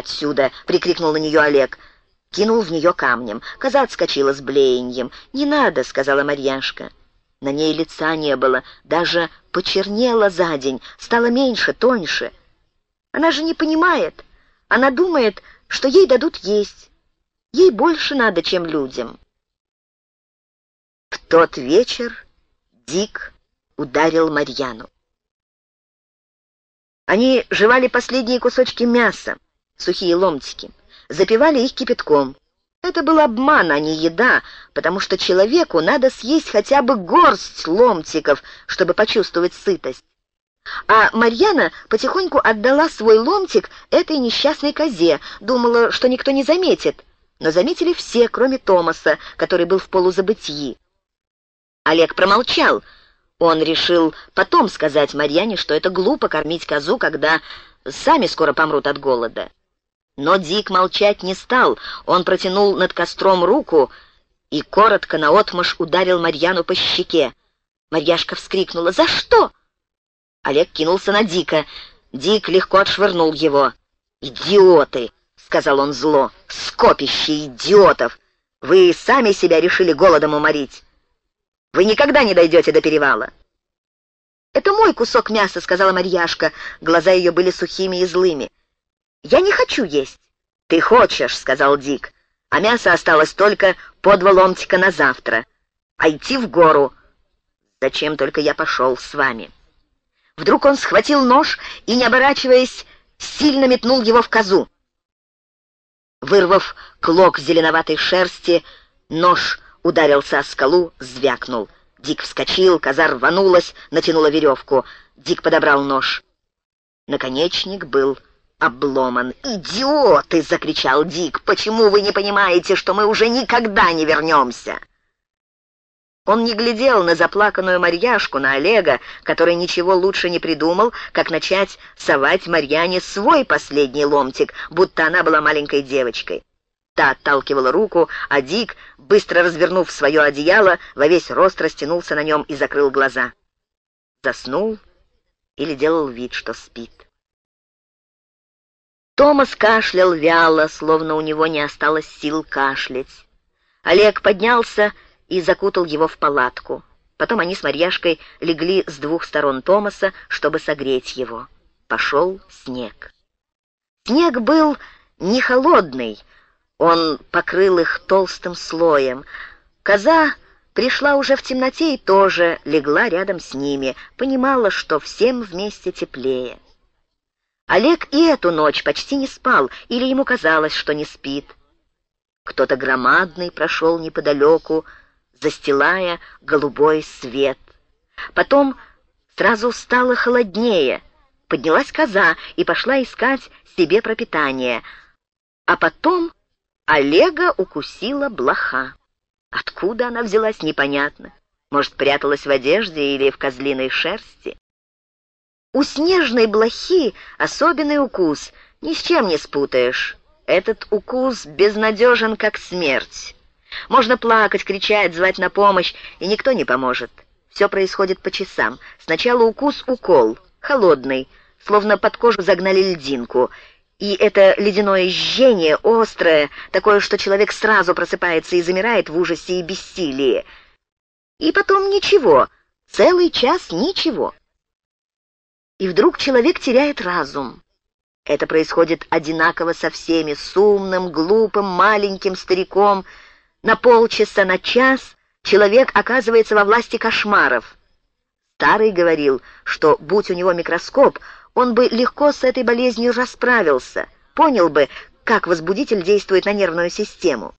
отсюда!» — прикрикнул на нее Олег. Кинул в нее камнем. Коза отскочила с блеяньем. «Не надо», — сказала Марьяшка. На ней лица не было, даже почернела за день, стало меньше, тоньше. Она же не понимает. Она думает, что ей дадут есть. Ей больше надо, чем людям. В тот вечер Дик ударил Марьяну. Они жевали последние кусочки мяса, сухие ломтики, запивали их кипятком. Это был обман, а не еда, потому что человеку надо съесть хотя бы горсть ломтиков, чтобы почувствовать сытость. А Марьяна потихоньку отдала свой ломтик этой несчастной козе, думала, что никто не заметит, но заметили все, кроме Томаса, который был в полузабытии. Олег промолчал. Он решил потом сказать Марьяне, что это глупо кормить козу, когда сами скоро помрут от голода. Но Дик молчать не стал. Он протянул над костром руку и коротко наотмашь ударил Марьяну по щеке. Марьяшка вскрикнула «За что?». Олег кинулся на Дика. Дик легко отшвырнул его. «Идиоты!» — сказал он зло. «Скопище идиотов! Вы сами себя решили голодом уморить. Вы никогда не дойдете до перевала». «Это мой кусок мяса», — сказала Марьяшка. Глаза ее были сухими и злыми. «Я не хочу есть». «Ты хочешь», — сказал Дик. «А мясо осталось только по два ломтика на завтра. А идти в гору...» «Зачем только я пошел с вами?» Вдруг он схватил нож и, не оборачиваясь, сильно метнул его в козу. Вырвав клок зеленоватой шерсти, нож ударился о скалу, звякнул. Дик вскочил, коза рванулась, натянула веревку. Дик подобрал нож. Наконечник был обломан. «Идиоты!» — закричал Дик. «Почему вы не понимаете, что мы уже никогда не вернемся?» Он не глядел на заплаканную Марьяшку, на Олега, который ничего лучше не придумал, как начать совать Марьяне свой последний ломтик, будто она была маленькой девочкой. Та отталкивала руку, а Дик, быстро развернув свое одеяло, во весь рост растянулся на нем и закрыл глаза. Заснул или делал вид, что спит. Томас кашлял вяло, словно у него не осталось сил кашлять. Олег поднялся и закутал его в палатку. Потом они с Марьяшкой легли с двух сторон Томаса, чтобы согреть его. Пошел снег. Снег был не холодный, он покрыл их толстым слоем. Коза пришла уже в темноте и тоже легла рядом с ними, понимала, что всем вместе теплее. Олег и эту ночь почти не спал, или ему казалось, что не спит. Кто-то громадный прошел неподалеку, застилая голубой свет. Потом сразу стало холоднее. Поднялась коза и пошла искать себе пропитание. А потом Олега укусила блоха. Откуда она взялась, непонятно. Может, пряталась в одежде или в козлиной шерсти? У снежной блохи особенный укус, ни с чем не спутаешь. Этот укус безнадежен, как смерть. Можно плакать, кричать, звать на помощь, и никто не поможет. Все происходит по часам. Сначала укус-укол, холодный, словно под кожу загнали льдинку, и это ледяное жжение, острое, такое, что человек сразу просыпается и замирает в ужасе и бессилии. И потом ничего, целый час ничего. И вдруг человек теряет разум. Это происходит одинаково со всеми, с умным, глупым, маленьким стариком. На полчаса, на час человек оказывается во власти кошмаров. Старый говорил, что, будь у него микроскоп, он бы легко с этой болезнью расправился, понял бы, как возбудитель действует на нервную систему.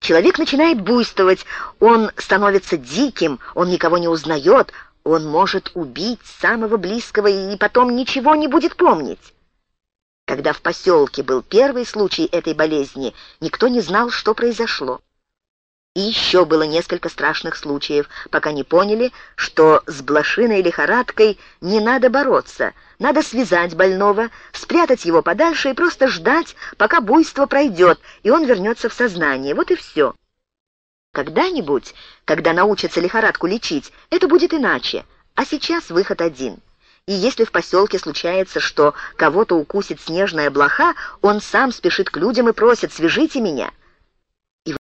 Человек начинает буйствовать, он становится диким, он никого не узнает, он может убить самого близкого и потом ничего не будет помнить. Когда в поселке был первый случай этой болезни, никто не знал, что произошло. И еще было несколько страшных случаев, пока не поняли, что с блошиной лихорадкой не надо бороться. Надо связать больного, спрятать его подальше и просто ждать, пока буйство пройдет, и он вернется в сознание. Вот и все. Когда-нибудь, когда научатся лихорадку лечить, это будет иначе. А сейчас выход один — и если в поселке случается, что кого-то укусит снежная блоха, он сам спешит к людям и просит «свяжите меня».